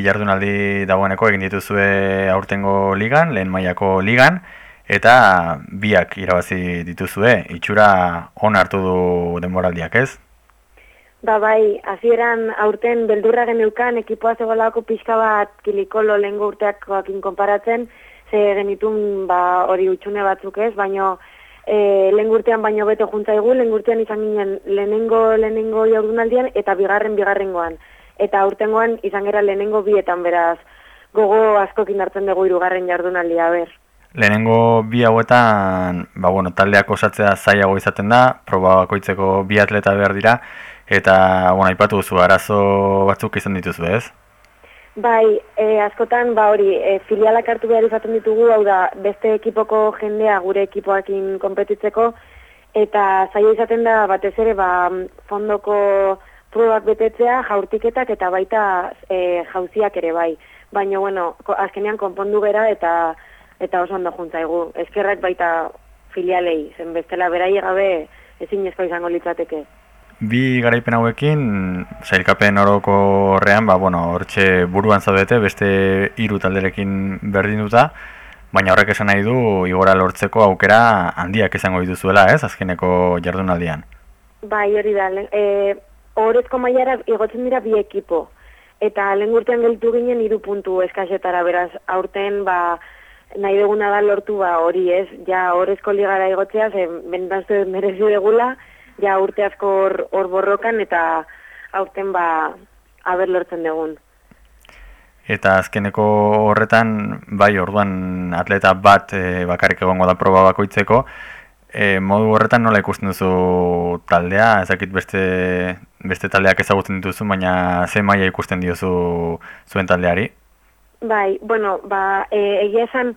bi jardunaldi dagoeneko egin dituzue aurtengo ligan, lehen mailako ligan, eta biak irabazi dituzue, itxura on hartu du denboraldiak ez? Ba bai, hasieran aurten beldurra geneukan ekipoa zegoelako pixka bat kilikolo lehen urteakoakin konparatzen, ze genitun ba, hori utxune batzuk ez, baino e, lehen urtean baino beto juntzaigu, lehen urtean izan ginen lehenengo lehenengo jardunaldian eta bigarren bigarrengoan. Eta aurtengoan izan gera lehenengo bietan beraz gogo askokin hartzen dugu irugarren jardunaldia ber. Lehenengo bi hauetan, ba, bueno, taldeak osatzea zailago izaten da, proba bakoitzeko bi atleta behar dira, eta, bueno, ipatu duzu, arazo batzuk izan dituzu, ez? Bai, e, askotan, ba hori, e, filialak hartu behar izaten ditugu, hau da, beste ekipoko jendea gure ekipoakin konpetitzeko, eta zaila izaten da, batez ere, ba, fondoko probak betetzea, jaurtiketak eta baita e, jauziak ere bai. Baina, bueno, azkenean konpondu bera eta eta oso ondo juntzaigu. Eskerrak baita filialei, zen bestela beraiek gabe ezin izango litzateke. Bi garaipen hauekin, zailkapen oroko horrean, ba, bueno, hortxe buruan zaudete, beste hiru talderekin berdin duta, baina horrek esan nahi du, igora lortzeko aukera handiak izango dituzuela, ez, azkeneko jardunaldian. Bai, hori da, e, horrezko maiara igotzen dira bi ekipo, eta lehen gurtean geltu ginen hiru puntu eskasetara, beraz, aurten, ba, nahi duguna da lortu, ba, hori ez, ja, horrezko ligara igotzea, zen, bentazte merezi degula, ja urte asko hor borrokan eta aurten ba haber lortzen dugun. Eta azkeneko horretan, bai orduan atleta bat e, bakarrik egongo da proba bakoitzeko, e, modu horretan nola ikusten duzu taldea, ezakit beste, beste taldeak ezagutzen dituzu, baina ze maila ikusten diozu zuen taldeari? Bai, bueno, ba, e, egia esan,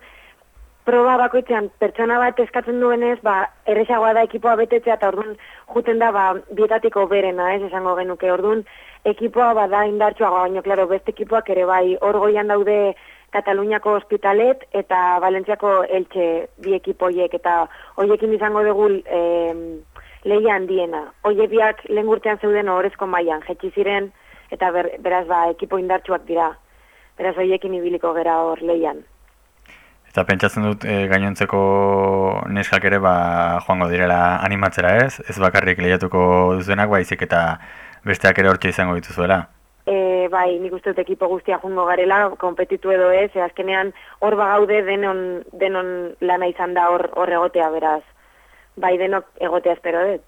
proba bakoitzean pertsona bat eskatzen duenez, ba, erresagoa da ekipoa betetzea eta orduan juten da ba, bietatiko berena, ez esango genuke. Orduan ekipoa bada indartsua, baina klaro, beste ekipoak ere bai hor goian daude Kataluniako ospitalet eta Valentziako eltxe bi ekipoiek eta hoiekin izango dugu e, lehia handiena. Hoie biak lehen gurtean zeuden horrezko mailan jetxi ziren eta beraz ba, ekipo indartsuak dira. Beraz hoiekin ibiliko gera hor lehian. Eta pentsatzen dut e, gainontzeko neskak ere ba, joango direla animatzera ez, ez bakarrik lehiatuko duzuenak baizik eta besteak ere hortxe izango dituzuela. E, bai, nik uste dut ekipo guztia jungo garela, kompetitu edo ez, e, azkenean hor bagaude denon, denon lana izan da hor, hor egotea beraz. Bai, denok egotea espero dut.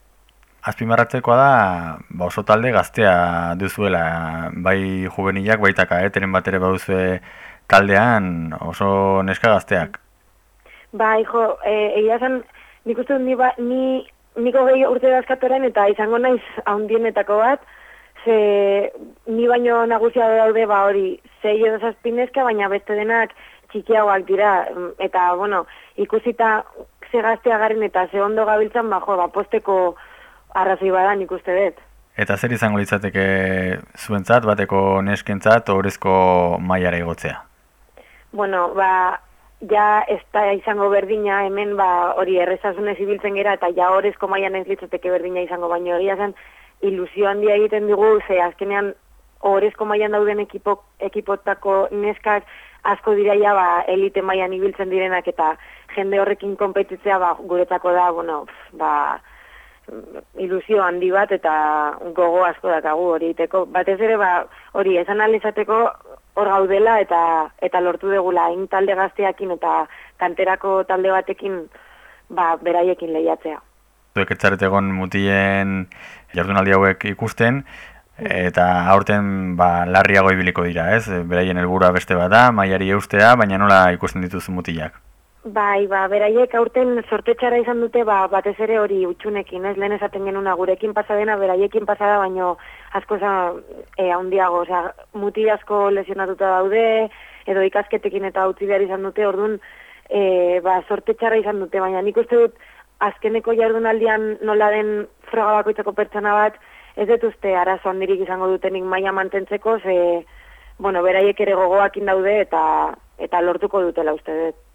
Azpimarratzekoa da, ba oso talde gaztea duzuela, bai juvenilak, baitaka, eh, teren bat ere baduzue taldean oso neska gazteak. Ba, hijo, eh, egia zen, nik uste ni, ba, ni, niko gehi urte dazkatoren eta izango naiz haundienetako bat, ze ni baino nagusia daude ba hori, zei edo zazpineska, baina beste denak txikiagoak dira, eta, bueno, ikusita ze gaztea garen eta ze ondo gabiltzan, ba, jo, ba, posteko arrazoi badan ikuste dut. Eta zer izango litzateke zuentzat, bateko neskentzat, horrezko maiara igotzea? bueno, ba, ja ez da izango berdina hemen ba, hori errezasunez ibiltzen gera eta ja horrezko maian ez litzateke berdina izango baino egia zen ilusio handia egiten dugu ze azkenean horrezko maian dauden ekipo, ekipotako neskak asko diraia ba, elite maian ibiltzen direnak eta jende horrekin konpetitzea ba, guretzako da bueno, ba, ilusio handi bat eta gogo asko dakagu hori iteko. Batez ere, ba, hori, esan alizateko hor gaudela eta eta lortu degula hain talde gazteakin eta kanterako talde batekin ba, beraiekin lehiatzea. Zuek etzaret egon mutien jardunaldi hauek ikusten, eta aurten ba, larriago ibiliko dira, ez? Beraien helburua beste bada, maiari eustea, baina nola ikusten dituzu mutilak? Bai, ba, beraiek aurten sortetxara izan dute, ba, batez ere hori utxunekin, ez lehen esaten genuna gurekin pasadena, beraiekin pasada, baino asko za, e, handiago, osea, muti asko lesionatuta daude, edo ikasketekin eta utzi behar izan dute, orduan, e, ba, sortetxara izan dute, baina nik uste dut, azkeneko jardunaldian nola den froga bakoitzako pertsona bat, ez dut uste arazo handirik izango dutenik maila mantentzeko, ze, bueno, beraiek ere gogoakin daude eta eta lortuko dutela uste dut.